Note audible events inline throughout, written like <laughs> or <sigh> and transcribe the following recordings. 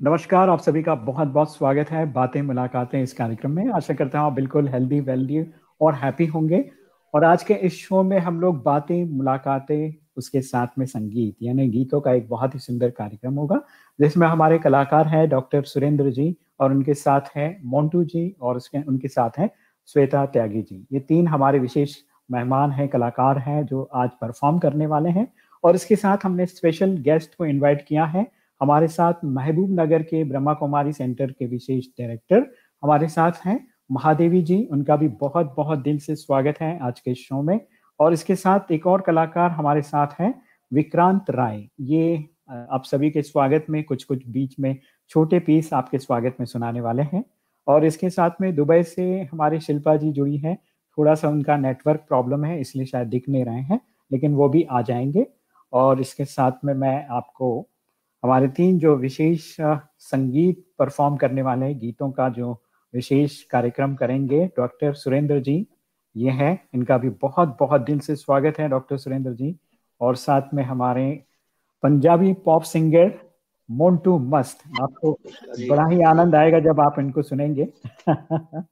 नमस्कार, आप सभी का बहुत बहुत स्वागत है बातें, मुलाकातें इस कार्यक्रम में। आशा करता हूँ आप बिल्कुल हेल्दी वेल्दी और हैप्पी होंगे। और आज के इस शो में हम लोग बातें, मुलाकातें, उसके साथ में संगीत, यानी गीतों का एक बहुत ही सुंदर कार्यक्रम होगा, जिसमें हमारे कलाकार हैं डॉक्टर सुरेंद्र जी और उनके साथ हैं मोन्टू जी और उसके, उनके साथ हैं श्वेता त्यागी जी। ये तीन हमारे विशेष मेहमान हैं, कलाकार हैं, जो आज परफॉर्म करने वाले हैं। और इसके साथ हमने स्पेशल गेस्ट को इनवाइट किया है हमारे साथ महबूब नगर के ब्रह्मा कुमारी सेंटर के विशेष डायरेक्टर हमारे साथ हैं। महादेवी जी, उनका भी बहुत बहुत दिल से स्वागत है आज के शो में। और इसके साथ एक और कलाकार हमारे साथ हैं, विक्रांत राय। ये आप सभी के स्वागत में कुछ कुछ बीच में छोटे पीस आपके स्वागत में सुनाने वाले हैं। और इसके साथ में दुबई से हमारे शिल्पा जी जुड़ी हैं। थोड़ा सा उनका नेटवर्क प्रॉब्लम है, इसलिए शायद दिख नहीं रहे हैं, लेकिन वो भी आ जाएँगे। और इसके साथ में मैं आपको हमारे तीन जो विशेष संगीत परफॉर्म करने वाले गीतों का जो विशेष कार्यक्रम करेंगे डॉक्टर सुरेंद्र जी ये हैं। इनका भी बहुत बहुत दिल से स्वागत है डॉक्टर सुरेंद्र जी। और साथ में हमारे पंजाबी पॉप सिंगर मोन्टू मस्त। आपको बड़ा ही आनंद आएगा जब आप इनको सुनेंगे। <laughs>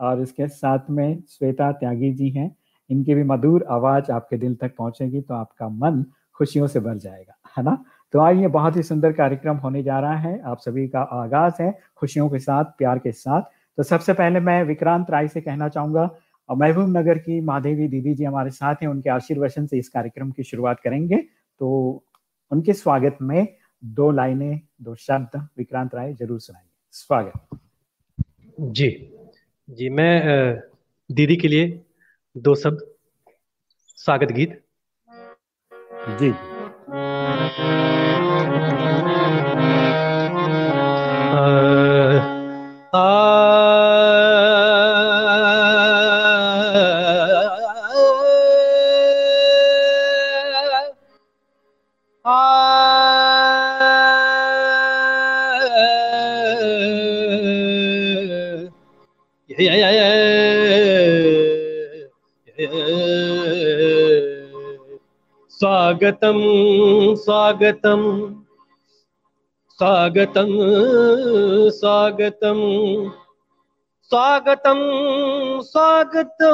और इसके साथ में श्वेता त्यागी जी हैं। इनकी भी मधुर आवाज़ आपके दिल तक पहुंचेगी तो आपका मन खुशियों से भर जाएगा है ना? तो आइए बहुत ही सुंदर कार्यक्रम होने जा रहा है। आप सभी का आगाज़ है खुशियों के साथ प्यार के साथ। तो सबसे पहले मैं विक्रांत राय से कहना चाहूँगा महबूब नगर की महादेवी दीदी जी हमारे साथ हैं उनके आशीर्वचन से इस कार्यक्रम की शुरुआत करेंगे। तो उनके स्वागत में दो लाइनें दो शब्द विक्रांत राय ज़रूर सुनाएँगे। स्वागत। जी जी मैं दीदी के लिए दो शब्द स्वागत गीत। जी। yeah, yeah, yeah. स्वागतम स्वागतम स्वागतम स्वागतम स्वागतम स्वागतम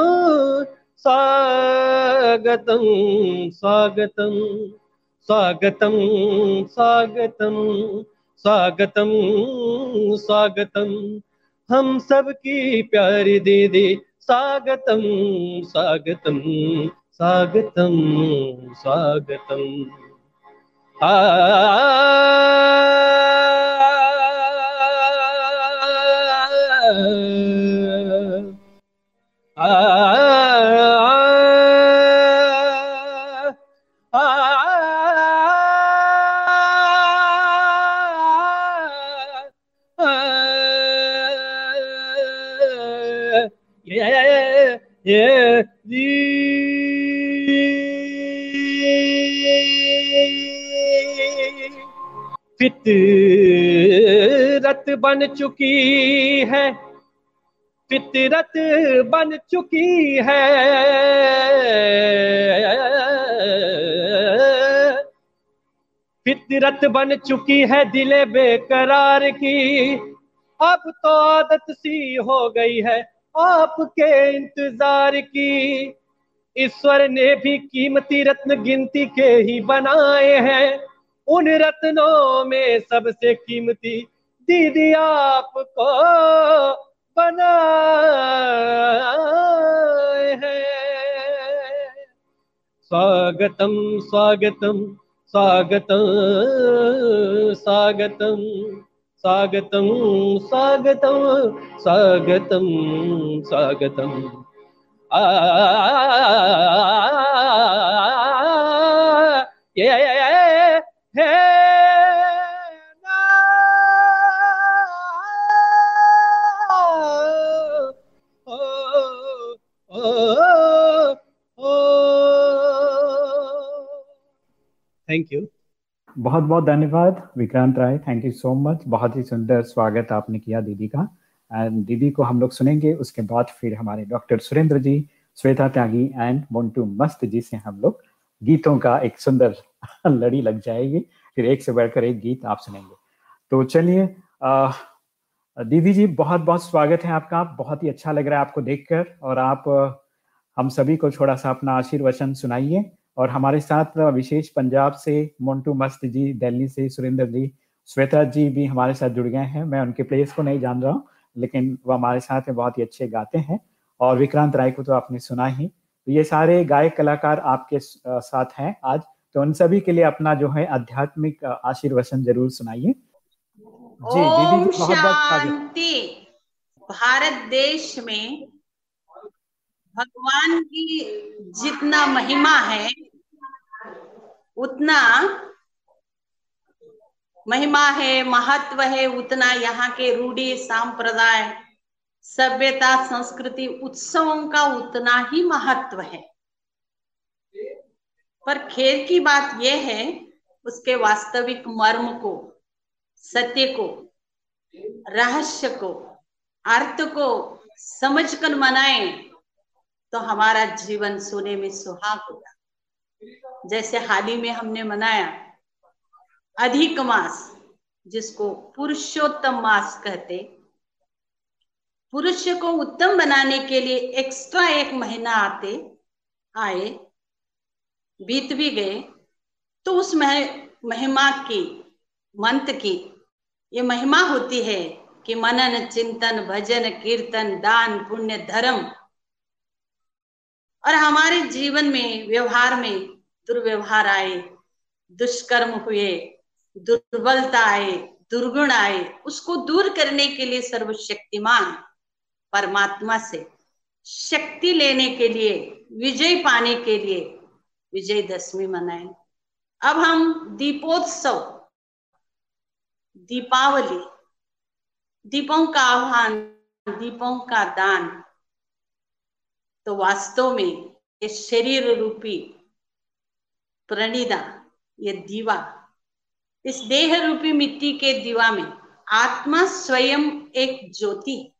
स्वागतम स्वागतम स्वागतम स्वागतम स्वागतम स्वागतम हम सबकी प्यारी दीदी स्वागतम स्वागतम स्वागतम स्वागतम आ फितरत बन चुकी है, फितरत बन चुकी है। फितरत बन चुकी है दिले बेकरार की। अब तो आदत सी हो गई है आपके इंतज़ार की। ईश्वर ने भी कीमती रत्न गिनती के ही बनाए हैं। उन रत्नों में सबसे कीमती दीदी आपको बनाए हैं स्वागतम स्वागतम स्वागतम स्वागतम स्वागतम स्वागतम स्वागतम स्वागतम आ ये थैंक यू बहुत बहुत धन्यवाद, Vikrant Rai. Thank you so much बहुत ही सुंदर स्वागत आपने किया दीदी का। एंड दीदी को हम लोग सुनेंगे, उसके बाद फिर हमारे डॉक्टर सुरेंद्र जी, श्वेता त्यागी एंड मोन्टू मस्त जी से हम लोग गीतों का एक सुंदर <laughs> लड़ी लग जाएगी। फिर एक से बढ़कर एक गीत आप सुनेंगे। तो चलिए दीदी जी बहुत बहुत स्वागत है आपका। बहुत ही अच्छा लग रहा है आपको देखकर और आप, हम सभी को थोड़ा सा अपना आशीर्वचन सुनाइए। और हमारे साथ विशेष पंजाब से मोन्टू मस्त जी, दिल्ली से सुरेंद्र जी, श्वेता जी भी हमारे साथ जुड़ गए हैं। मैं उनके प्लेस को नहीं जान रहा हूँ, लेकिन वो हमारे साथ बहुत ही अच्छे गाते हैं। और विक्रांत राय को तो आपने सुना ही। तो ये सारे गायक कलाकार आपके साथ हैं आज। तो उन सभी के लिए अपना जो है आध्यात्मिक आशीर्वचन ज़रूर सुनाइए। जी दीदी बहुत बहुत भारत देश में भगवान की जितना महिमा है उतना महिमा है महत्व है उतना यहाँ के रूढ़ी सांप्रदाय सभ्यता, संस्कृति, उत्सवों का उतना ही महत्व है। पर खेल की बात यह है, उसके वास्तविक मर्म को, सत्य को, रहस्य को, अर्थ को समझकर मनाए तो हमारा जीवन सोने में सुहाग होगा। जैसे हाल ही में हमने मनाया, अधिक मास, जिसको पुरुषोत्तम मास कहते पुरुष को उत्तम बनाने के लिए एक्स्ट्रा एक महीना आते, आए, बीत भी गए तो उस मह, महिमा की मंत्र की, ये महिमा होती है कि मनन, चिंतन, भजन, कीर्तन, दान, पुण्य, धर्म। और हमारे जीवन में, व्यवहार में दुर्व्यवहार आए, दुष्कर्म हुए, दुर्बलता आए, दुर्गुण आए, उसको दूर करने के लिए सर्वशक्तिमान। परमात्मा से। शक्ति लेने के लिए, विजय पाने के लिए विजयदशमी मनाए। अब हम दीपोत्सव, दीपावली, दीपों का आह्वान, दीपों का दान तो वास्तव में ये शरीर रूपी प्रणिदा, ये दीवा, इस देह रूपी मिट्टी के दीवा में आत्मा स्वयं एक ज्योति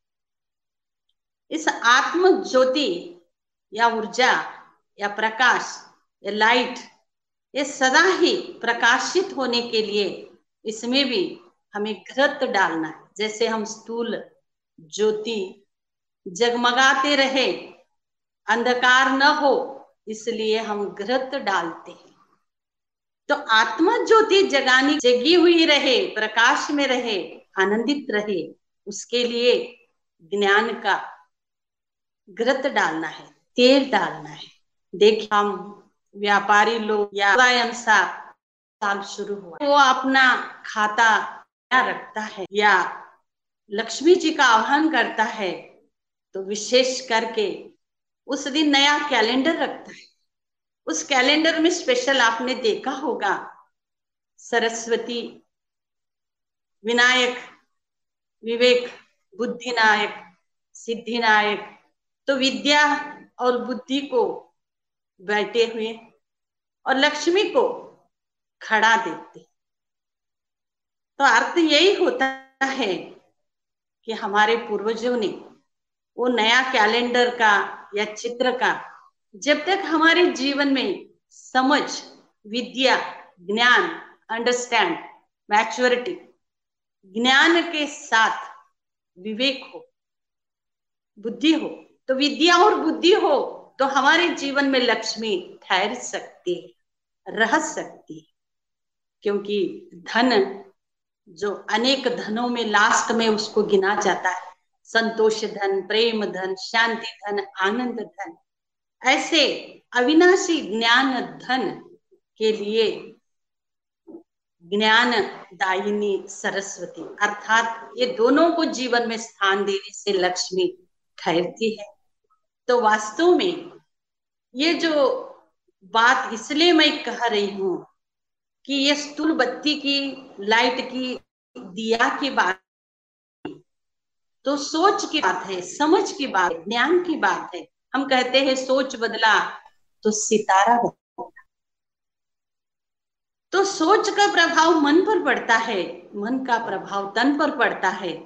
इस आत्म ज्योति या ऊर्जा, या प्रकाश, या लाइट ये सदा ही प्रकाशित होने के लिए इसमें भी हमें घृत डालना है। जैसे हम स्थूल ज्योति जगमगाते रहे, अंधकार न हो, इसलिए हम घृत डालते हैं। तो आत्मा ज्योति जगानी, जगी हुई रहे, प्रकाश में रहे, आनंदित रहे, उसके लिए ज्ञान का घृत डालना है, तेल डालना है। देखिए, हम व्यापारी लोग या अनुसार साल शुरू हुआ वो अपना खाता रखता है या लक्ष्मी जी का आह्वान करता है तो विशेष करके उस दिन नया कैलेंडर रखता है। उस कैलेंडर में स्पेशल आपने देखा होगा, सरस्वती, विनायक, विवेक बुद्धि नायक सिद्धि नायक तो विद्या और बुद्धि को बैठे हुए और लक्ष्मी को खड़ा देते तो अर्थ यही होता है कि हमारे पूर्वजों ने वो नया कैलेंडर का या चित्र का, जब तक हमारे जीवन में समझ, विद्या, ज्ञान अंडरस्टैंड मैच्योरिटी ज्ञान के साथ विवेक हो, बुद्धि हो तो विद्या और बुद्धि हो तो हमारे जीवन में लक्ष्मी ठहर सकती रह सकती क्योंकि धन, जो अनेक धनों में लास्ट में उसको गिना जाता है। संतोष धन, प्रेम धन, शांति धन, आनंद धन। ऐसे अविनाशी ज्ञान धन के लिए ज्ञान दायिनी सरस्वती, अर्थात ये दोनों को जीवन में स्थान देने से लक्ष्मी ठहरती है। तो वास्तव में ये जो बात इसलिए मैं कह रही हूँ कि ये स्थूल बत्ती की लाइट की दिया की बात तो सोच की बात है, समझ की बात है, ज्ञान की बात है। हम कहते हैं सोच बदला तो सितारा बदला। तो सोच का प्रभाव मन पर पड़ता है, मन का प्रभाव तन पर पड़ता है।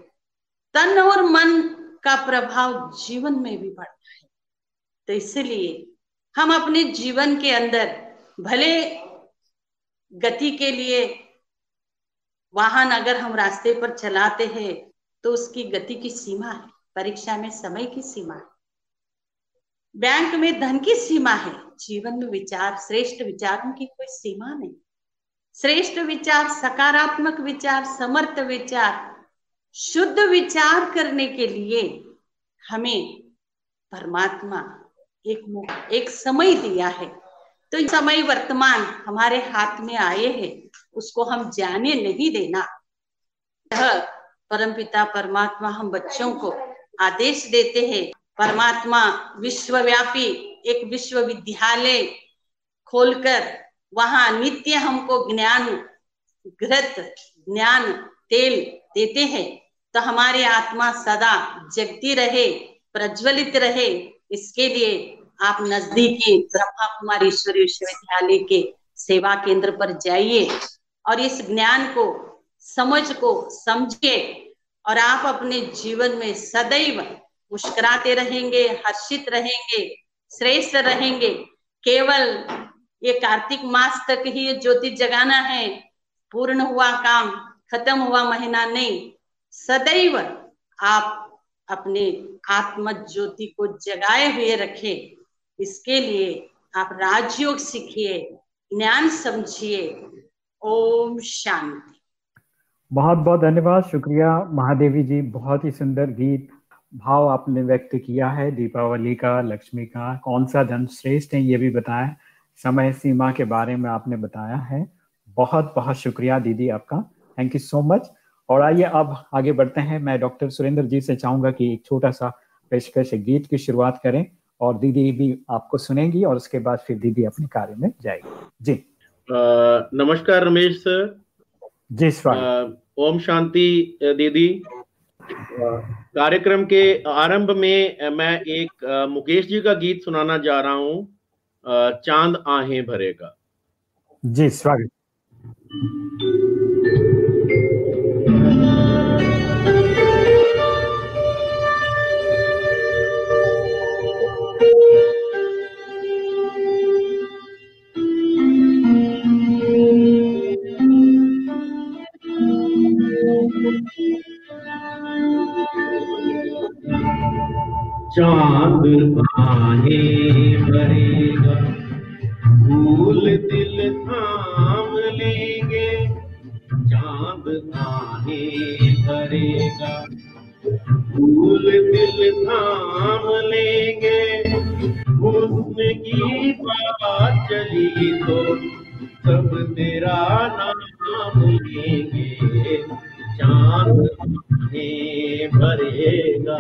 तन और मन का प्रभाव जीवन में भी पड़ता है। तो इसलिए हम अपने जीवन के अंदर भले गति के लिए वाहन अगर हम रास्ते पर चलाते हैं तो उसकी गति की सीमा है, परीक्षा में समय की सीमा है। बैंक में धन की सीमा है, जीवन में विचार, श्रेष्ठ विचारों की कोई सीमा नहीं। श्रेष्ठ विचार, सकारात्मक विचार, समर्थ विचार, शुद्ध विचार करने के लिए हमें परमात्मा एक एक समय दिया है। तो समय वर्तमान हमारे हाथ में आए हैं, उसको हम जाने नहीं देना। परमपिता, परमात्मा हम बच्चों को आदेश देते हैं। परमात्मा विश्वव्यापी एक विश्वविद्यालय खोलकर वहाँ नित्य हमको ज्ञान ग्रत ज्ञान, तेल देते हैं। तो हमारी आत्मा सदा जगती रहे, प्रज्वलित रहे इसके लिए आप नजदीकी ब्रह्मा कुमारी ईश्वरी विश्वविद्यालय के सेवा केंद्र पर जाइए और इस ज्ञान को, समझ को समझिए और आप अपने जीवन में सदैव मुस्कुराते रहेंगे, हर्षित रहेंगे, श्रेष्ठ रहेंगे। केवल ये कार्तिक मास तक ही ज्योति जगाना है। पूर्ण हुआ काम, खत्म हुआ महीना नहीं। सदैव आप अपने आत्म ज्योति को जगाए हुए रखे। इसके लिए आप राजयोग सीखिए, ज्ञान समझिए। ओम शांति। बहुत बहुत धन्यवाद। शुक्रिया महादेवी जी, बहुत ही सुंदर गीत, भाव आपने व्यक्त किया है। दीपावली का, लक्ष्मी का, कौन सा धन श्रेष्ठ है ये भी बताया समय सीमा के बारे में आपने बताया है। बहुत बहुत शुक्रिया दीदी आपका। थैंक यू सो मच और आइए अब आगे बढ़ते हैं। मैं डॉक्टर सुरेंद्र जी से चाहूँगा कि एक छोटा सा पेशकश गीत की शुरुआत करें और दीदी भी आपको सुनेंगी और उसके बाद फिर दीदी अपने कार्य में जाएगी। जी। आ, नमस्कार रमेश सर। जी स्वागत। ओम शांति दीदी। कार्यक्रम के आरंभ में मैं एक मुकेश जी का गीत सुनाना जा रहा हूँ। चाँद आहें भरेगा। जी स्वागत। चाँद आने भरेगा भूल दिल थाम लेंगे, चाँद आने भरेगा भूल दिल थाम लेंगे हुस्न की बात चली तो सब तेरा नाम लेंगे। चाँद भरेगा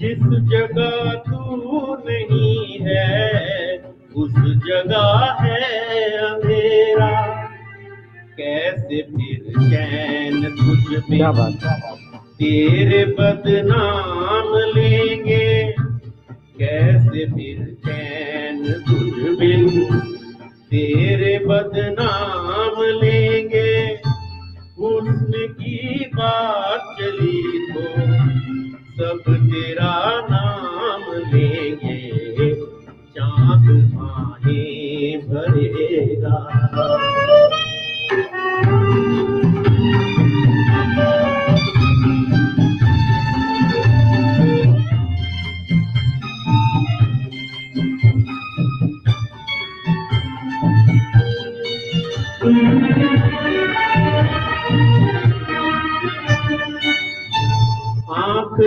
जिस जगह तू नहीं है उस जगह है अंधेरा। कैसे फिर चैन तुझ में तेरे बदनाम लेंगे। कैसे फिर चैन तुझ बिन तेरे बदनाम लेंगे। हुस्न की बात सब तेरा नाम लेंगे। चाँद आए भरेगा।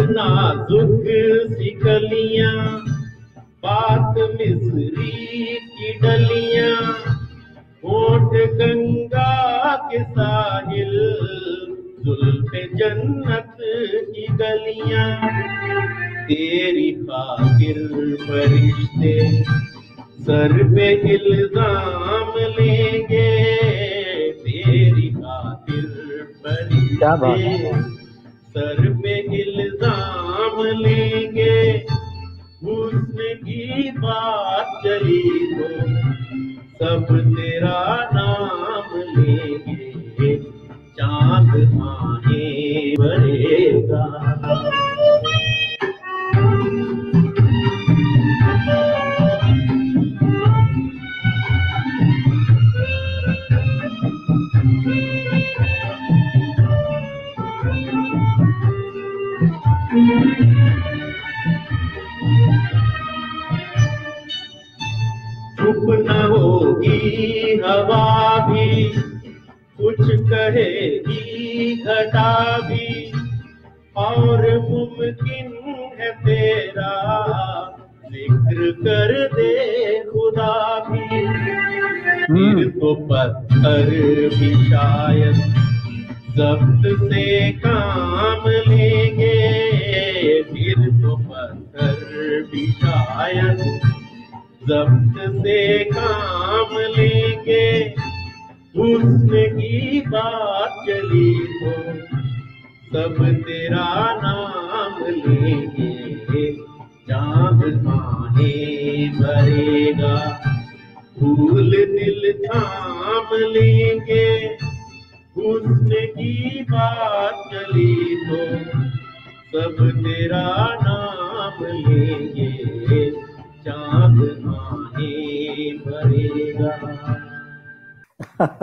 नाजुक सी कलियाँ बात मिसरी की डलियाँ, होठ गंगा के साहिल, जुल्फ जन्नत की गलियाँ। तेरी खातिर फरिश्ते सर पे इल्ज़ाम लेंगे, तेरी खातिर फरिश्ते सर पे इल्ज़ाम लेंगे। हुस्न की बात चली तो सब तेरा नाम लेंगे। चाँद आने भरेगा चुप न होगी हवा भी। कुछ कहेगी घटा भी। और मुमकिन है तेरा ज़िक्र कर दे खुदा भी। फिर तो पत्थर भी शायद जब्त से काम लेंगे। फिर तो पत्थर भी शायद जब्त से काम लेंगे। हुस्न की बात चली तो सब तेरा नाम लेंगे। चाँद माहे भरेगा, फूल दिल थाम लेंगे। हुस्न की बात चली तो सब तेरा नाम लेंगे। चाँद आने भरेगा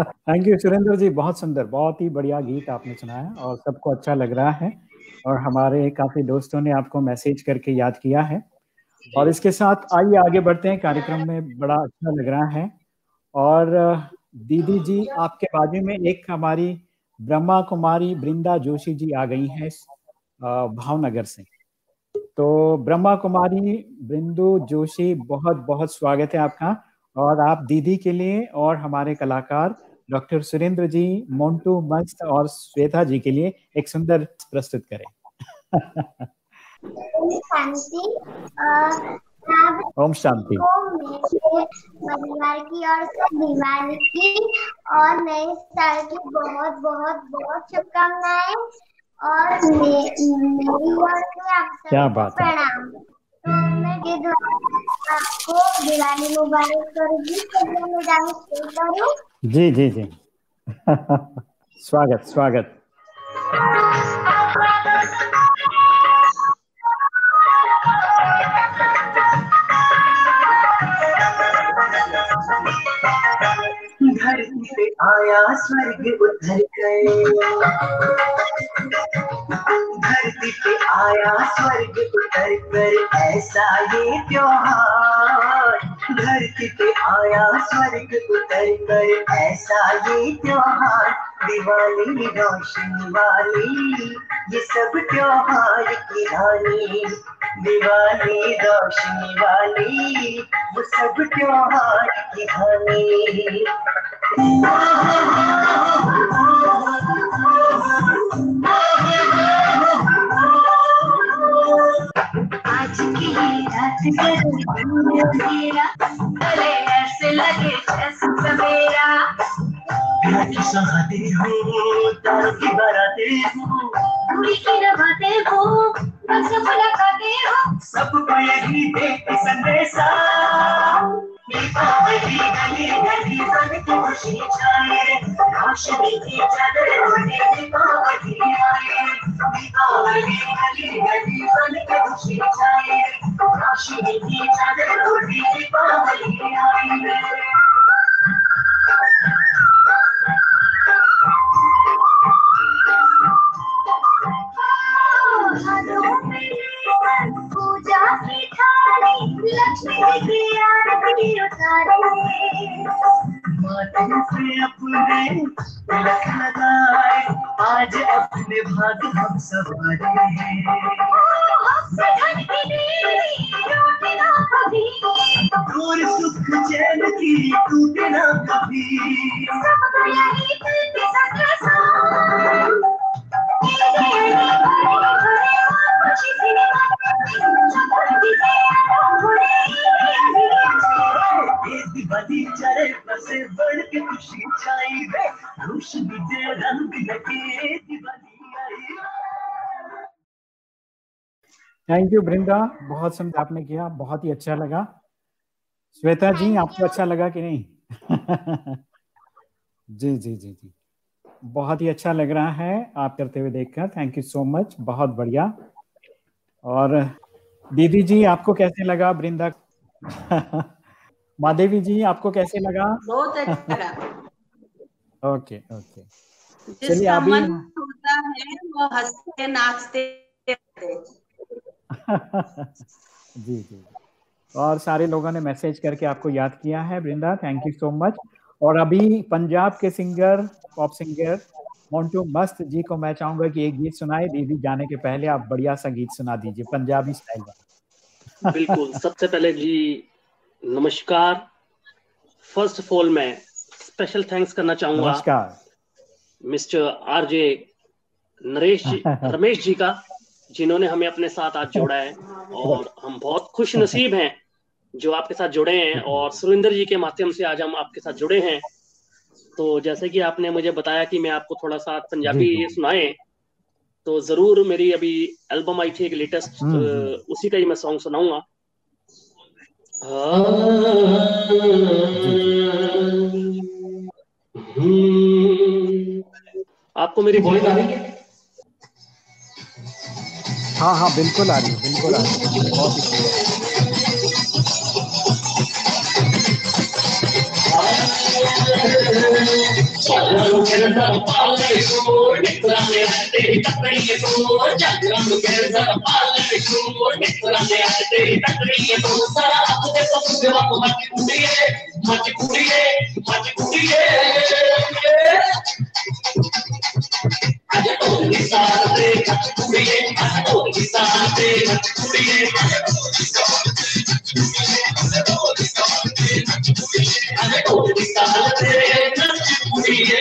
थैंक यू सुरेंद्र जी बहुत सुंदर बहुत ही बढ़िया गीत आपने सुनाया और सबको अच्छा लग रहा है और हमारे काफ़ी दोस्तों ने आपको मैसेज करके याद किया है। और इसके साथ आइए आगे बढ़ते हैं कार्यक्रम में बड़ा अच्छा लग रहा है। और दीदी जी आपके बाजू में एक हमारी ब्रह्मा कुमारी बृंदा जोशी जी आ गई हैं भावनगर से। तो ब्रह्मा कुमारी बिंदु जोशी बहुत बहुत स्वागत है आपका। और आप दीदी के लिए और हमारे कलाकार डॉक्टर सुरेंद्र जी मोन्टू मस्त और श्वेता जी के लिए एक सुंदर प्रस्तुत करें। ओम शांति। परिवार की और दिवाली की और नए साल की बहुत बहुत बहुत शुभकामनाएँ। और मेरी ओर से आप क्या बात है? प्रणाम। तो मैं के द्वारा आपको दिवाली मुबारक करूँगी। तो मैं जाने शुरू करूँ। जी जी जी। <laughs> स्वागत स्वागत। धरती पे आया स्वर्ग उतर गए धरती पे आया स्वर्ग उतर कर, ऐसा ये त्योहार। धरती पे आया स्वर्ग उतर कर। ऐसा ये त्योहार, दिवाली, रोशनी वाली, ये सब त्योहार की रानी। दिवाली, रोशनी वाली, वो सब त्योहार की रानी। <laughs> आज की रात करो मेरा। भले ऐसे लगे जैसे सवेरा की सहाते हो तारों की बाराते हो पूरी की नभाते हो रंग मुलाकाते हो सबको यही देख संदेशा दीपावली गली गली बन के खुशी छाए रोशनी की चादर ओढ़े दीपावली आए दीपावली गली गली बन के खुशी छाए रोशनी की चादर ओढ़े दीपावली आए Thank you Brinda बहुत समझ आपने किया बहुत ही अच्छा लगा। श्वेता जी आपको अच्छा लगा कि नहीं? <laughs> जी जी जी जी। बहुत ही अच्छा लग रहा है आप करते हुए देखकर। थैंक यू सो मच बहुत बढ़िया। और दीदी जी आपको कैसे लगा बृंदा <laughs> माधवी जी आपको कैसे लगा? बहुत अच्छा लगा। ओके ओके चलिए अभी होता है वो हँसते नाचते। <laughs> जी जी और सारे लोगों ने मैसेज करके आपको याद किया है Vrinda thank you so much और अभी पंजाब के singer pop singer Montu Mast जी को मैं चाहूँगा कि एक गीत सुनाए दीदी जाने के पहले आप बढ़िया सा गीत सुना दीजिए पंजाबी स्टाइल में बिल्कुल सबसे पहले जी नमस्कार। फ़र्स्ट ऑफ़ ऑल मैं स्पेशल थैंक्स करना चाहूँगा नमस्कार। मिस्टर आरजे नरेश जी <laughs> रमेश जी का। जिन्होंने हमें अपने साथ आज जोड़ा है और हम बहुत खुश नसीब हैं जो आपके साथ जुड़े हैं और सुरेंद्र जी के माध्यम से आज हम आपके साथ जुड़े हैं तो जैसे कि आपने मुझे बताया कि मैं आपको थोड़ा सा पंजाबी। सुनाए तो ज़रूर मेरी अभी एल्बम आई थी एक लेटेस्ट हम्म, हम्म। उसी का ही मैं सॉन्ग सुनाऊँगा आपको मेरी वॉइस आ रही है हाँ हाँ बिल्कुल आ रही है बिल्कुल आ रही है। बहुत ही बढ़िया। Thank ढोल सालते कुड़िए अस ढोल सालते कुड़िए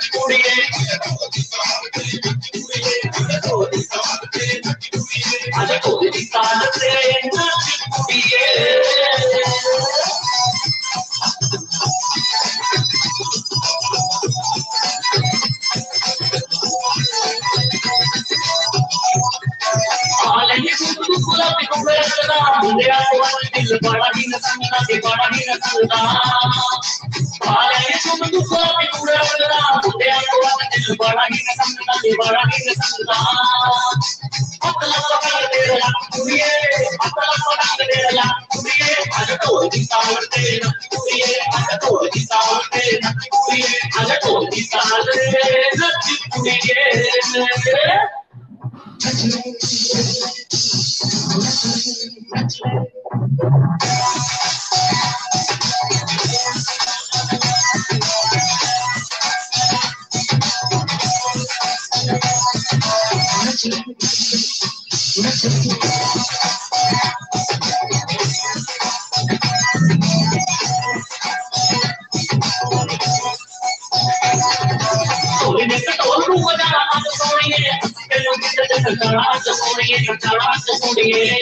48. Yeah.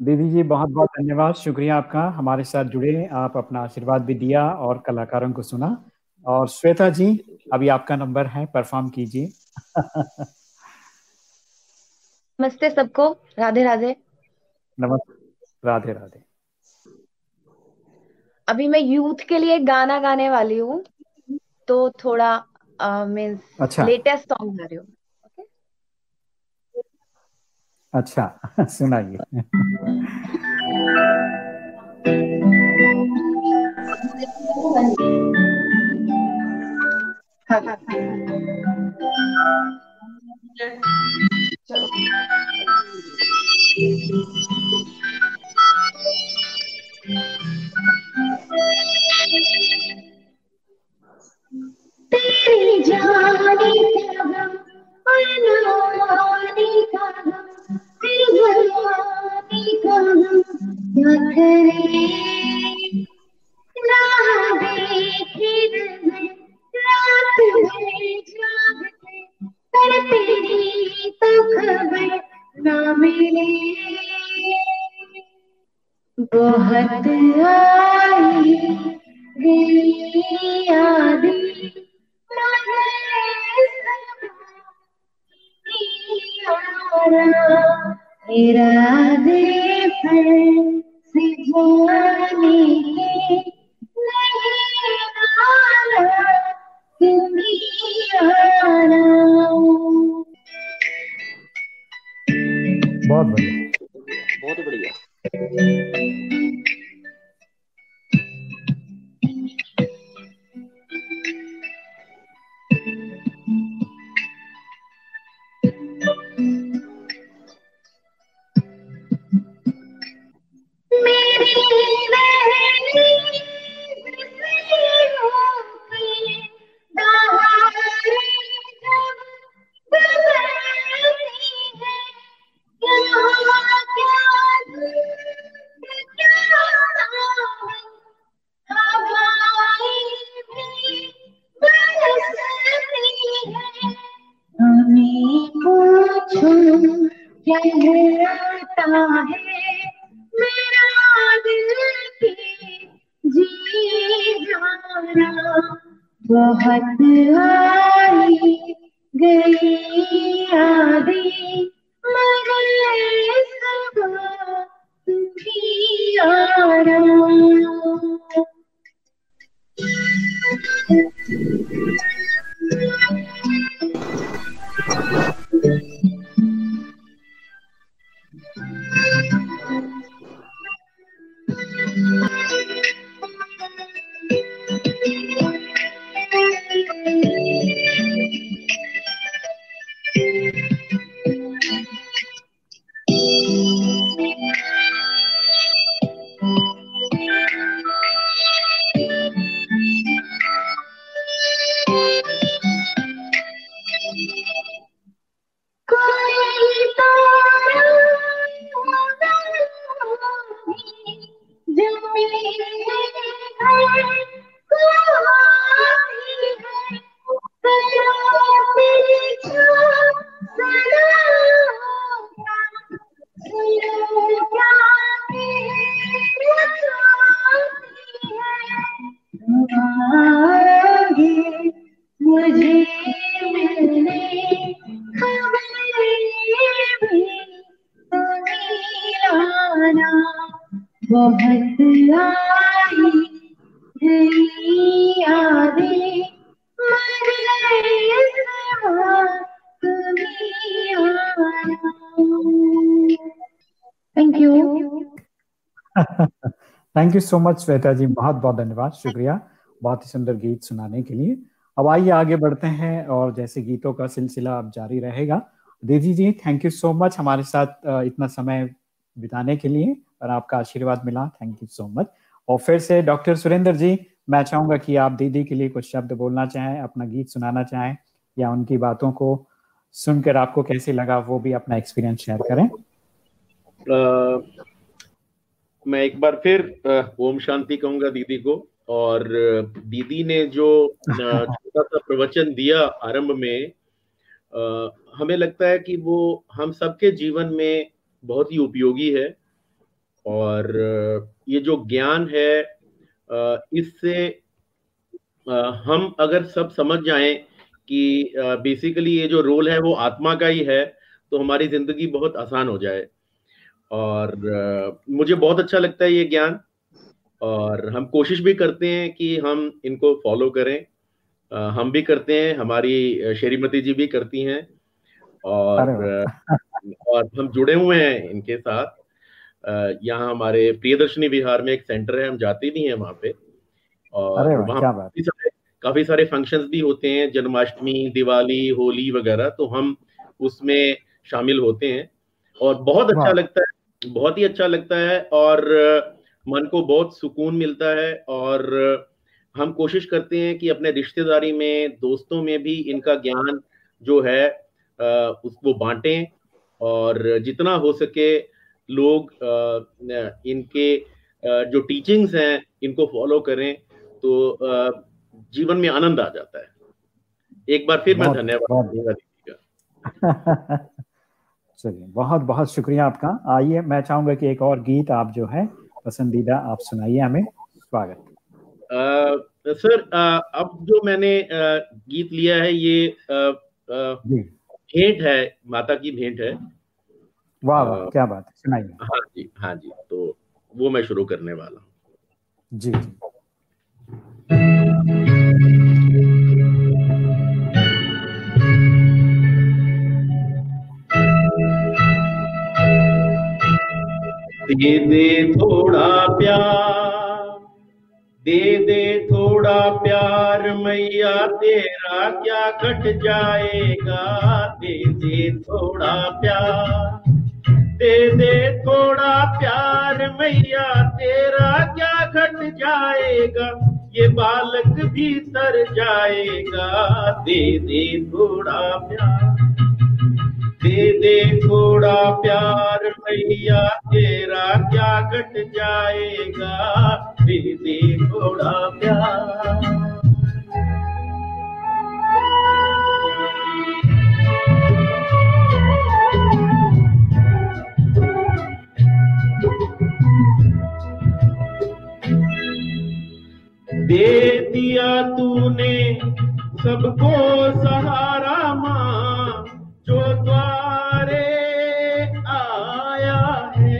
दीदी जी बहुत बहुत धन्यवाद। शुक्रिया आपका हमारे साथ जुड़े आप अपना आशीर्वाद भी दिया और कलाकारों को सुना। और श्वेता जी अभी आपका नंबर है परफॉर्म कीजिए। नमस्ते सबको राधे राधे। नमस्ते राधे राधे। अभी मैं यूथ के लिए गाना गाने वाली हूँ तो थोड़ा मीन्स अच्छा। लेटेस्ट सॉन्ग गा रही हूँ। अच्छा सुनाइए। तेरी जाने का गम गम। बहुत आई गई यादें इरादे पर से के नहीं आना आना बहुत बढ़िया। बहुत बढ़िया। Thank you so much Shweta ji बहुत बहुत धन्यवाद, शुक्रिया। बहुत ही सुंदर गीत सुनाने के लिए। अब आइए, आगे बढ़ते हैं और जैसे गीतों का सिलसिला अब जारी रहेगा। दीदी जी थैंक यू सो मच हमारे साथ इतना समय बिताने के लिए और आपका आशीर्वाद मिला। थैंक यू सो मच और फिर से डॉक्टर सुरेंद्र जी, मैं चाहूँगा कि आप दीदी के लिए कुछ शब्द बोलना चाहें, अपना गीत सुनाना चाहें, या उनकी बातों को सुनकर आपको कैसे लगा, वो भी अपना एक्सपीरियंस शेयर करें। मैं एक बार फिर ओम शांति कहूँगा दीदी को। और दीदी ने जो <laughs> छोटा सा प्रवचन दिया आरंभ में हमें लगता है कि वो हम सबके जीवन में बहुत ही उपयोगी है। और ये जो ज्ञान है इससे हम अगर सब समझ जाएँ कि बेसिकली ये जो रोल है वो आत्मा का ही है तो हमारी ज़िंदगी बहुत आसान हो जाए। और मुझे बहुत अच्छा लगता है ये ज्ञान। और हम कोशिश भी करते हैं कि हम इनको फॉलो करें। हम भी करते हैं हमारी श्रीमती जी भी करती हैं। और और हम जुड़े हुए हैं इनके साथ। यहाँ हमारे प्रियदर्शनी विहार में एक सेंटर है हम जाते भी हैं वहाँ पे। और वहाँ काफ़ी सारे काफ़ी सारे फ़ंक्शंस भी होते हैं जन्माष्टमी दिवाली होली वगैरह तो हम उसमें शामिल होते हैं। और बहुत अच्छा लगता है बहुत ही अच्छा लगता है और मन को बहुत सुकून मिलता है और हम कोशिश करते हैं कि अपने रिश्तेदारी में दोस्तों में भी इनका ज्ञान जो है उसको बांटें और जितना हो सके लोग इनके जो टीचिंग्स हैं इनको फॉलो करें तो जीवन में आनंद आ जाता है। एक बार फिर मैं धन्यवाद <laughs> चलिए बहुत बहुत शुक्रिया आपका। आइए मैं चाहूँगा कि एक और गीत आप जो है पसंदीदा आप सुनाइए हमें। स्वागत। अ, सर अ, अब जो मैंने अ, गीत लिया है ये भेंट है माता की भेंट है। वाह वाह क्या बात है सुनाइए। हाँ जी हाँ जी तो वो मैं शुरू करने वाला हूँ। जी जी। दे दे थोड़ा प्यार, दे दे थोड़ा प्यार मैया, तेरा क्या घट जाएगा? दे दे थोड़ा प्यार, दे दे थोड़ा प्यार मैया, तेरा क्या घट जाएगा? ये बालक भीतर जाएगा, दे दे थोड़ा प्यार। दे दे थोड़ा प्यार मैया, तेरा क्या घट जाएगा? दे दे थोड़ा प्यार। दे दिया तूने सबको सहारा माँ। जो द्वारे आया है।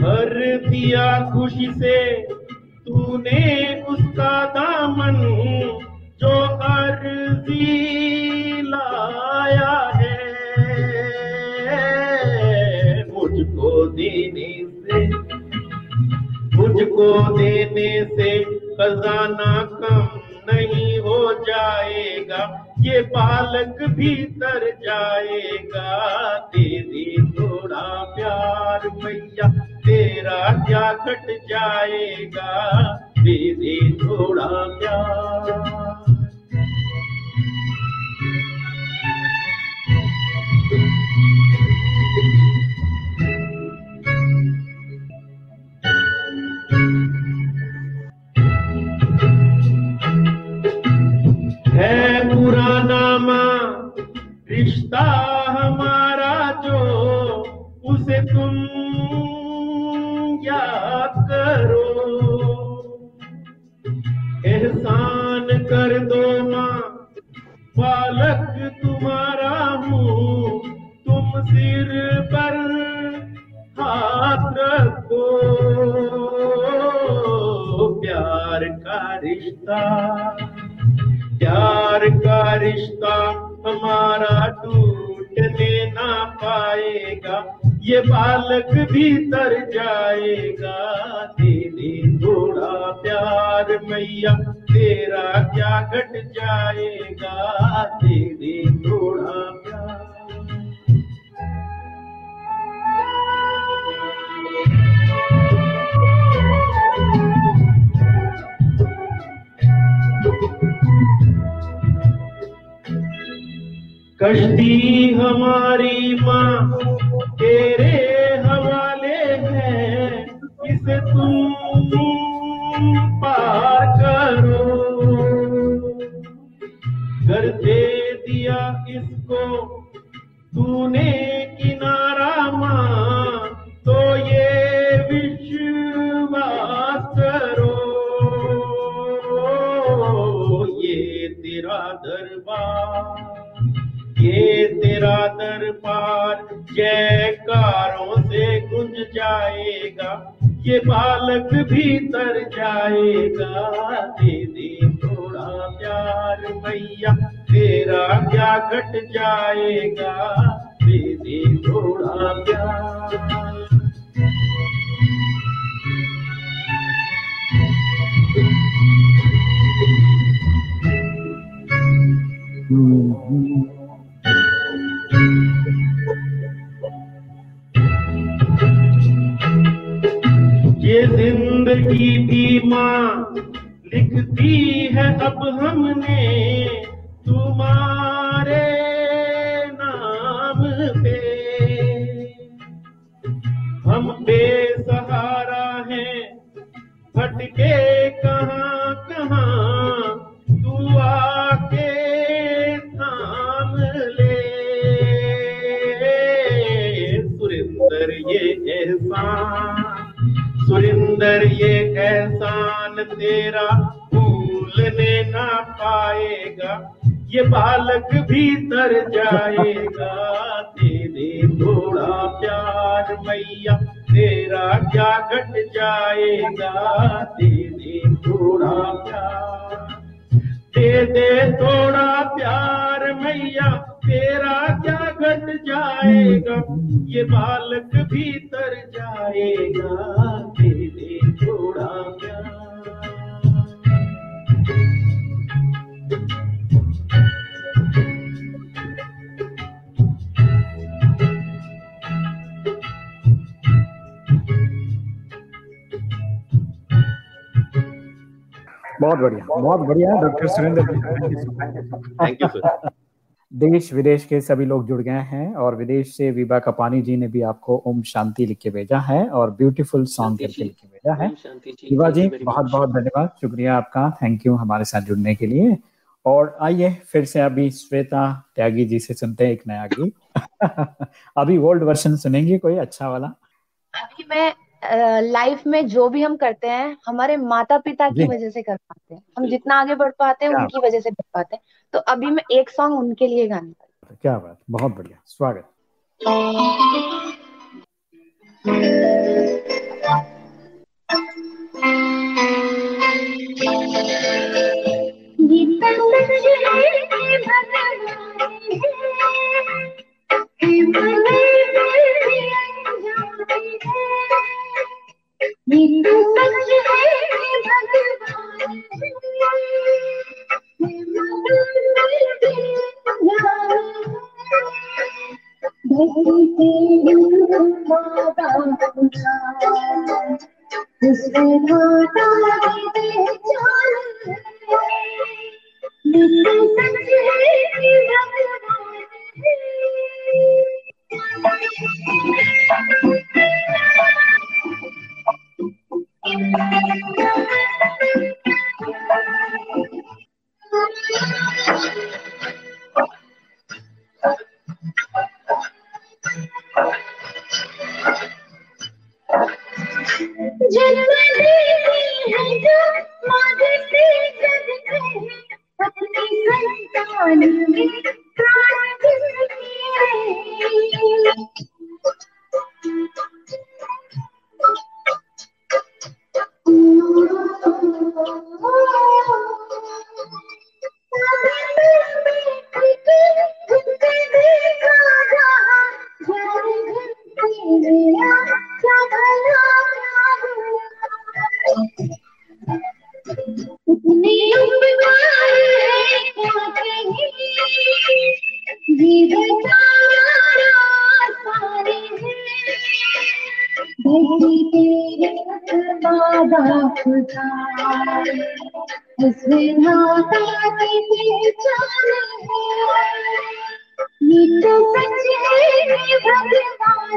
भर दिया खुशी से तूने उसका दामन जो अर्जी लाया है। मुझको देने से, मुझको देने से खजाना कम नहीं हो जाएगा, ये बालक भीतर जाएगा। दे दे थोड़ा प्यार मैया, तेरा क्या घट जाएगा? दे दे थोड़ा प्यार। रिश्ता हमारा जो, उसे तुम याद करो। एहसान कर दो माँ बालक तुम्हारा हूँ तुम सिर पर हाथ रखो। प्यार का रिश्ता, प्यार का रिश्ता हमारा टूटने ना पाएगा, ये बालक भीतर जाएगा। दे दे थोड़ा प्यार मैया, तेरा क्या घट जाएगा? दे दे थोड़ा कश्ती हमारी माँ तेरे हवाले है इसे तुम भीतर जाएगा। दे दे थोड़ा प्यार भैया तेरा क्या घट जाएगा? दे दे थोड़ा प्यार ज़िंदगी भी माँ लिखती है अब हमने। तुम्हारे नाम पे हम बेसहारा हैं। भटके कहाँ कहाँ? तू आके थाम ले। सुरिंदर, ये एहसान। सुरिंदर, ये एहसान तेरा भूलने ना पाएगा। ये बालक भीतर जाएगा। दे थोड़ा प्यार मैया, तेरा क्या घट जाएगा? दे थोड़ा प्यार दे दे थोड़ा प्यार मैया, तेरा क्या घट जाएगा? ये बालक भीतर जाएगा दे दे थोड़ा प्यार। बहुत बढ़िया बहुत बढ़िया doctor Surendra thank you sir देश विदेश के सभी लोग जुड़ गए हैं और विदेश से विभा कपानी जी ने भी आपको ओम शांति लिख के भेजा है और ब्यूटीफुल सॉन्ग करके जी। लिख के भेजा है। विभा जी बहुत बहुत धन्यवाद। शुक्रिया आपका। थैंक यू हमारे साथ जुड़ने के लिए। और आइए फिर से अभी श्वेता त्यागी जी से सुनते हैं एक नया गीत। <laughs> अभी ओल्ड वर्षन सुनेंगे कोई अच्छा वाला? अभी मैं लाइफ में जो भी हम करते हैं हमारे माता पिता की वजह से कर पाते हैं। हम जितना आगे बढ़ पाते हैं उनकी वजह से बढ़ पाते हैं। तो अभी मैं एक सॉन्ग उनके लिए गाने क्या बात बहुत बढ़िया। स्वागत। गीता है भगवान 你不 मेरी तेरी मादा खुदा इसमें माता की पहचान है। ये तो सच है भगवान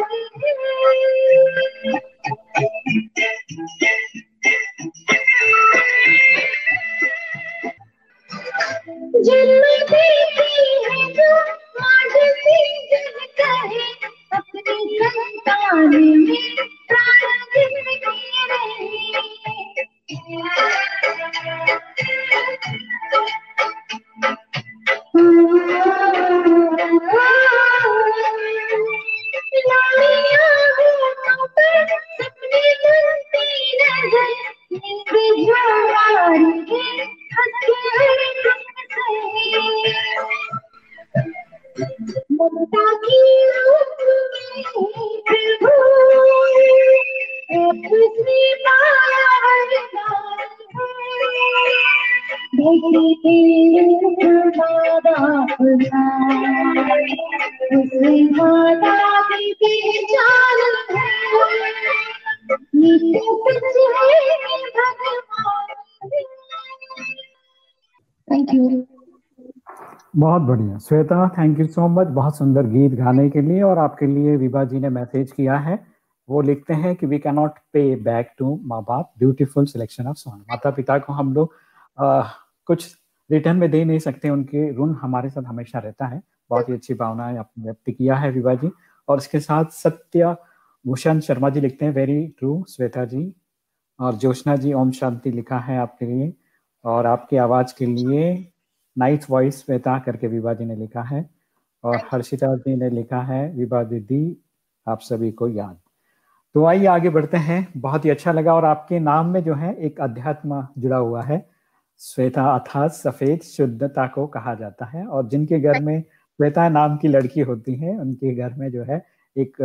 Shweta thank you so much बहुत सुंदर गीत गाने के लिए और आपके लिए विभा जी ने मैसेज किया है। वो लिखते हैं कि we can not pay back to माँ बाप ब्यूटीफुल सिलेक्शन ऑफ़ सॉन्ग माता पिता को हम लोग कुछ रिटर्न में दे नहीं सकते, उनके ऋण हमारे साथ हमेशा रहता है। बहुत ही अच्छी भावनाएँ आपने व्यक्त किया है विभा जी। और इसके साथ सत्य, भूषण शर्मा जी लिखते हैं वेरी ट्रू श्वेता जी. और जोशना जी, ओम शांति लिखा है आपके लिए। और आपकी आवाज़ के लिए नाइट वॉइस श्वेता करके विभा जी ने लिखा है और हर्षिता जी ने लिखा है विभा दीदी आप सभी को याद। तो आइए आगे बढ़ते हैं। बहुत ही अच्छा लगा और आपके नाम में जो है एक अध्यात्म जुड़ा हुआ है। श्वेता अर्थात सफ़ेद शुद्धता को कहा जाता है और जिनके घर में श्वेता नाम की लड़की होती है उनके घर में जो है एक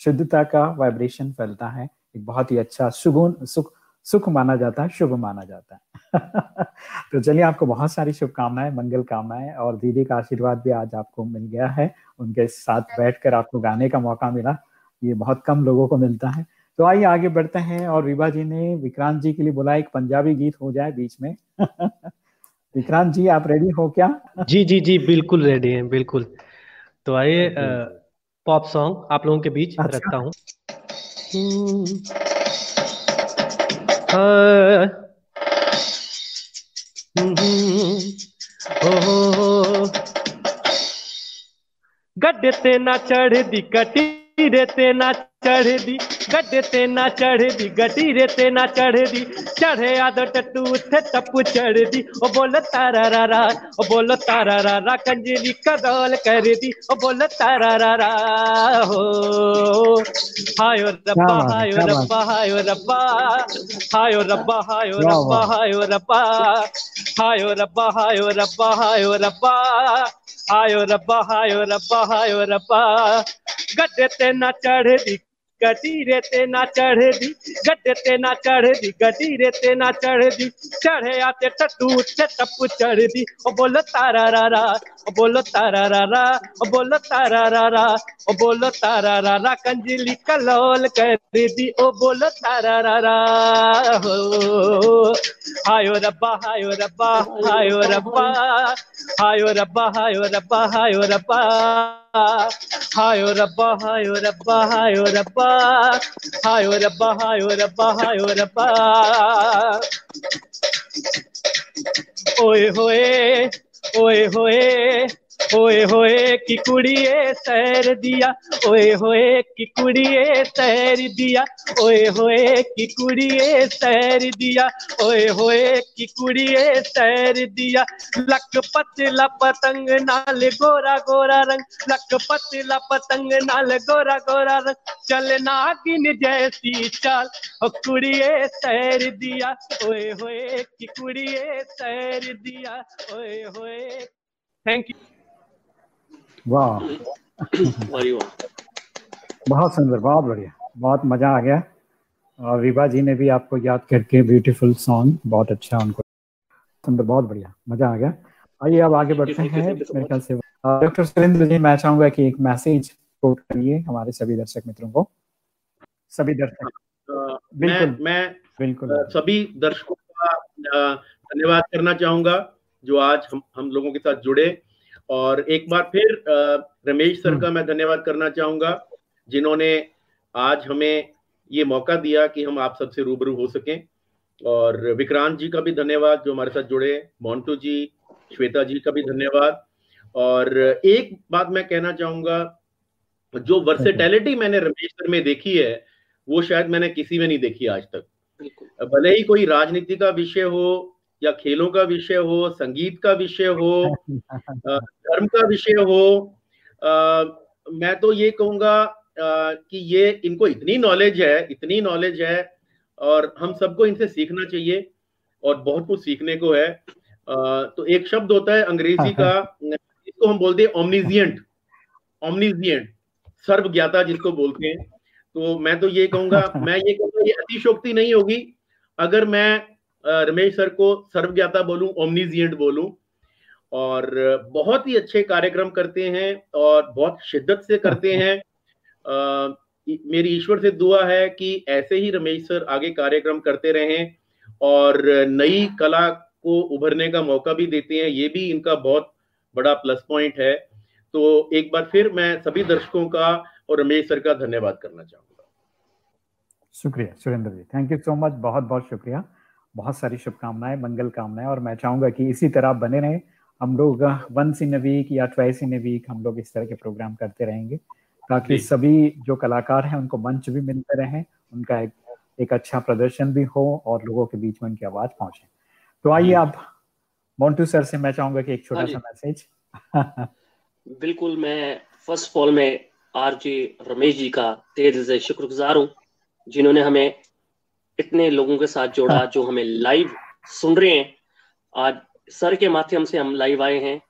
शुद्धता का वाइब्रेशन फैलता है। एक बहुत ही अच्छा सुगुण सुख सुख माना जाता है शुभ माना जाता है। <laughs> तो चलिए आपको बहुत सारी शुभकामनाएँ मंगल कामनाएँ और दीदी का आशीर्वाद भी आज आपको मिल गया है। उनके साथ बैठकर आपको गाने का मौका मिला। ये बहुत कम लोगों को मिलता है। तो आइए आगे बढ़ते हैं और विभा जी ने विक्रांत जी के लिए बोला एक पंजाबी गीत हो जाए बीच में। <laughs> विक्रांत जी आप रेडी हो क्या? जी जी जी बिल्कुल रेडी हैं बिल्कुल। तो आइए पॉप सॉन्ग आप लोगों के बीच अच्छा। रखता हूँ। हाँ। ओ गड्ढे ते ना चढ़ दी कटीरे ते ना चढ़ दी गड्ढे ते ना चढ़ दी गटीरे ते ना चढ़ दी चढ़े आदो टट्टू उठे टप्पू चढ़ दी ओ बोल तारा रा रा ओ बोल तारा रा रा कंजली कदौल कर दी ओ बोल तारा रा रा हो हायो रब्बा है, हायो रब्बा हायो रब्बा हायो रब्बा हायो रब्बा। हायो रब्बा हायो रब्बा हायो रब्बा हायो रब्बा हायो रब्बा हायो रब्बा हायो रब्बा गड्ढे ते ना चढ़ दी गटीरे ते ना चढ़ दी गड्ढे ते ना चढ़ दी गटीरे ते ना चढ़ दी चढ़े आते टट्टू उठे टप्पू चढ़ दी ओ बोलो तारा रा रा, ओ बोलो तारा रा रा, ओ बोलो तारा रा रा, ओ बोलो तारा रा रा, कंजली कलोल कर दी ओ बोलो तारा रा रा, हो। हायो रब्बा हायो रब्बा हायो रब्बा हायो रब्बा हायो रब्बा हायो रब्बा। हायो रब्बा हायो रब्बा हायो रब्बा हायो रब्बा हायो रब्बा हायो रब्बा ओए होए ओए होए ओए होए की कुड़िए सैर दिया, ओए होए की कुड़िए सैर दिया, ओए होए की कुड़िए सैर दिया, ओए होए की कुड़िए सैर दिया। लक पतला पतंग नाल गोरा गोरा रंग लक पतला पतंग नाल गोरा गोरा रंग। चल नागिन जैसी चाल, ओ कुड़िए सैर दिया, ओए होए की कुड़िए सैर दिया, ओए होए। थैंक यू वाह। बहुत सुंदर बहुत बढ़िया बहुत मज़ा आ गया। और विभा जी ने भी आपको याद करके ब्यूटीफुल सॉन्ग बहुत अच्छा उनको। सुंदर बहुत बढ़िया मज़ा आ गया। आइए अब आगे बढ़ते हैं। मेरे ख्याल से डॉक्टर सुरेंद्र जी मैं चाहूँगा कि एक मैसेज कोट करिए हमारे सभी दर्शक मित्रों को। सभी दर्शक। मैं बिल्कुल। मैं बिल्कुल। सभी दर्शकों का धन्यवाद करना चाहूँगा जो आज हम हम लोगों के साथ जुड़े। और एक बार फिर रमेश सर का मैं धन्यवाद करना चाहूँगा जिन्होंने आज हमें ये मौका दिया कि हम आप सबसे रूबरू हो सकें। और विक्रांत जी का भी धन्यवाद जो हमारे साथ जुड़े मोन्टू जी श्वेता जी का भी धन्यवाद। और एक बात मैं कहना चाहूँगा जो वर्सेटैलिटी मैंने रमेश सर में देखी है वो शायद मैंने किसी में नहीं देखी आज तक। भले ही कोई राजनीति का विषय हो या खेलों का विषय हो संगीत का विषय हो धर्म का विषय हो अ, मैं तो ये कहूँगा कि ये इनको इतनी नॉलेज है इतनी नॉलेज है और हम सबको इनसे सीखना चाहिए और बहुत कुछ सीखने को है। अ, तो एक शब्द होता है अंग्रेज़ी का इसको हम बोलते हैं ओमनीजियंट ओमनिजियंट सर्व ज्ञाता जिसको बोलते हैं। तो मैं तो ये कहूँगा <laughs> मैं ये कहूँगा ये अतिशोक्ति नहीं होगी। अगर मैं रमेश सर को सर्वज्ञाता बोलूँ ओमनिजियंट बोलूँ और बहुत ही अच्छे कार्यक्रम करते हैं और बहुत शिद्दत से करते हैं। अ, मेरी ईश्वर से दुआ है कि ऐसे ही रमेश सर आगे कार्यक्रम करते रहें और नई कला को उभरने का मौका भी देते हैं ये भी इनका बहुत बड़ा प्लस पॉइंट है। तो एक बार फिर मैं सभी दर्शकों का और रमेश सर का धन्यवाद करना चाहूँगा। शुक्रिया Surendra ji thank you so much बहुत बहुत शुक्रिया। बहुत सारी शुभकामनाएँ मंगल कामनाएँ और मैं चाहूँगा कि इसी तरह बने रहे। हम लोग वंस इन वीक या ट्वाइस इन वीक हम लोग इस तरह के प्रोग्राम करते रहेंगे ताकि सभी जो कलाकार हैं उनको मंच भी मिलते रहें उनका एक, एक अच्छा प्रदर्शन भी हो और लोगों के बीच में उनकी आवाज़ पहुँचे। तो आइए आप मोन्टू सर से मैं चाहूँगा कि एक छोटा हाँ सा मैसेज बिल्कुल मैं फ़र्स्ट ऑफ़ ऑल में आरजे रमेश जी का तेज से शुक्रगुजार हूँ जिन्होंने हमें इतने लोगों के साथ जोड़ा जो हमें लाइव सुन रहे हैं। आज सर के माध्यम से हम लाइव आए हैं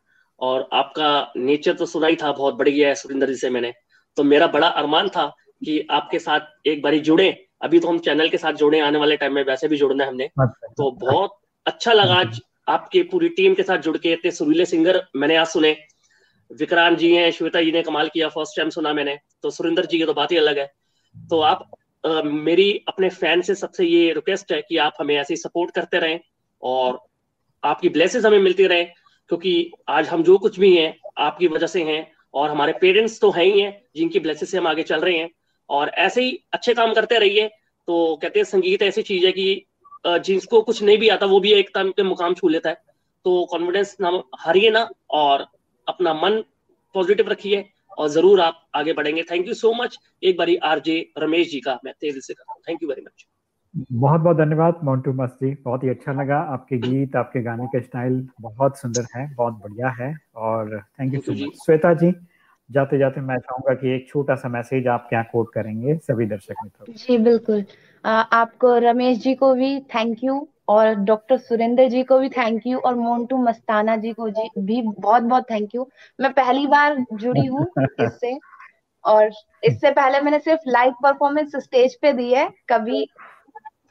और आपका नेचर तो सुना ही था बहुत बढ़िया है सुरेंद्र जी से मैंने। तो मेरा बड़ा अरमान था कि आपके साथ एक बारी जुड़े। अभी तो हम चैनल के साथ जुड़े आने वाले टाइम में वैसे भी जुड़ना है हमने। तो बहुत अच्छा लगा आज आपकी पूरी टीम के साथ जुड़ के इतने सुरीले सिंगर मैंने आज सुने। विक्रांत जी हैं श्वेता जी ने कमाल किया फ़र्स्ट टाइम सुना मैंने। तो सुरेंद्र जी की तो बात ही अलग है। तो आप मेरी अपने फ़ैन से सबसे ये रिक्वेस्ट है कि आप हमें ऐसे सपोर्ट करते रहें और आपकी ब्लेसेस हमें मिलती रहे, क्योंकि आज हम जो कुछ भी हैं, आपकी वजह से हैं और हमारे पेरेंट्स तो हैं ही हैं, जिनकी ब्लेसेस से हम आगे चल रहे हैं और ऐसे ही अच्छे काम करते रहिए। तो कहते हैं संगीत ऐसी चीज़ है कि जिसको कुछ नहीं भी आता, वो भी एक टाइम पे मुकाम छू लेता है। तो कॉन्फिडेंस ना हारिए ना और अपना मन पॉजिटिव रखिए। और ज़रूर आप आगे बढ़ेंगे। थैंक यू सो मच एक बारी आरजे रमेश जी का मैं तेज़ी से करता हूँ। थैंक यू वेरी मच बहुत बहुत धन्यवाद मोन्टू मस्त। जी बहुत ही अच्छा लगा आपके गीत आपके गाने का स्टाइल। बहुत सुंदर है बहुत बढ़िया है और thank you so much Shweta ji जाते जाते मैं चाहूँगा कि एक छोटा सा मैसेज आप क्या कोट करेंगे सभी दर्शक मित्रों जी बिल्कुल। आ, आपको रमेश जी को भी थैंक यू और डॉक्टर सुरेंद्र जी को भी थैंक यू और मोन्टू मस्ताना जी को जी भी बहुत बहुत थैंक यू मैं पहली बार जुड़ी हूँ <laughs> इससे और इससे पहले मैंने सिर्फ़ लाइव परफॉर्मेंस स्टेज पे दी है। कभी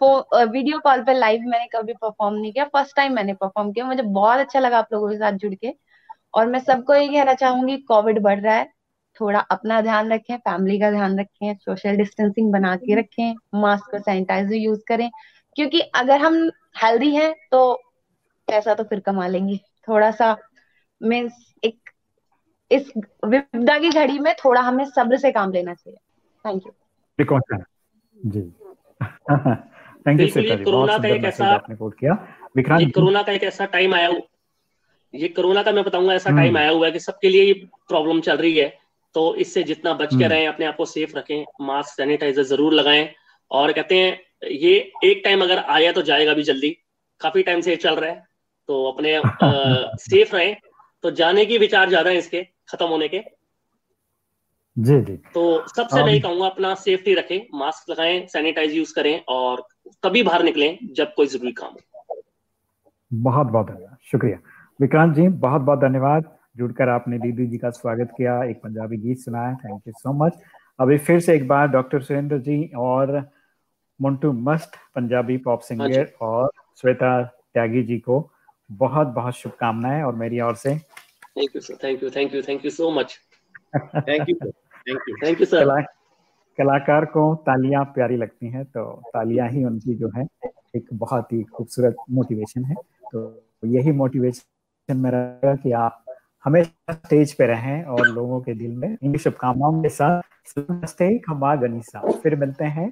वीडियो कॉल पे लाइव मैंने कभी परफॉर्म नहीं किया। फ़र्स्ट टाइम मैंने परफॉर्म किया। मुझे बहुत अच्छा लगा आप लोगों के साथ जुड़ के। और मैं सबको ये कहना चाहूँगी कोविड बढ़ रहा है। थोड़ा अपना ध्यान रखें फैमिली का ध्यान रखें सोशल डिस्टेंसिंग बना के रखें मास्क और सैनिटाइजर यूज़ करें। क्योंकि अगर हम हेल्दी हैं तो पैसा तो फिर कमा लेंगे। थोड़ा सा मीन्स एक इस विपदा की घड़ी में थोड़ा हमें सब्र से काम लेना चाहिए। थैंक यू प्रिकॉशन जी। थैंक यू कोरोना का एक ऐसा- आपने कोट किया। विक्रांत कोरोना का एक ऐसा टाइम आया हु- ये कोरोना का मैं बताऊँगा ऐसा हम्म। टाइम आया हुआ है कि सबके लिए ये प्रॉब्लम चल रही है। तो इससे जितना बच के हम्म। रहें अपने आप को सेफ़ रखें मास्क सैनिटाइजर ज़रूर लगाएँ और कहते हैं ये एक टाइम अगर आया तो जाएगा भी जल्दी। काफ़ी टाइम से चल रहा है तो अपने <laughs> आ, सेफ़ रहें। तो जाने की विचार ज़्यादा है इसके खत्म होने के। जी जी। तो सबसे मैं कहूँगा अपना सेफ्टी रखें मास्क लगाएँ सैनिटाइज यूज़ करें और तभी बाहर निकलें जब कोई ज़रूरी काम हो। बहुत बहुत धन्यवाद। शुक्रिया। विक्रांत जी बहुत बहुत धन्यवाद। जुड़कर आपने दीदी जी का स्वागत किया एक पंजाबी गीत सुनाया। थैंक यू सो मच अभी फिर से एक बार डॉक्टर सुरेंद्र जी और मोन्टू मस्त पंजाबी पॉप हाँ सिंगर और श्वेता त्यागी जी को बहुत बहुत शुभकामनाएँ और मेरी ओर से। Thank you sir thank you thank you thank you so much thank you thank you thank you sir कलाकार को तालियाँ प्यारी लगती हैं तो तालियाँ ही उनकी जो है एक बहुत ही खूबसूरत मोटिवेशन है। तो यही मोटिवेशन मेरा है कि आप हमेशा स्टेज पे रहें और लोगों के दिल में इन शुभकामनाओं के साथ नमस्ते खमा गनीसा। फिर मिलते हैं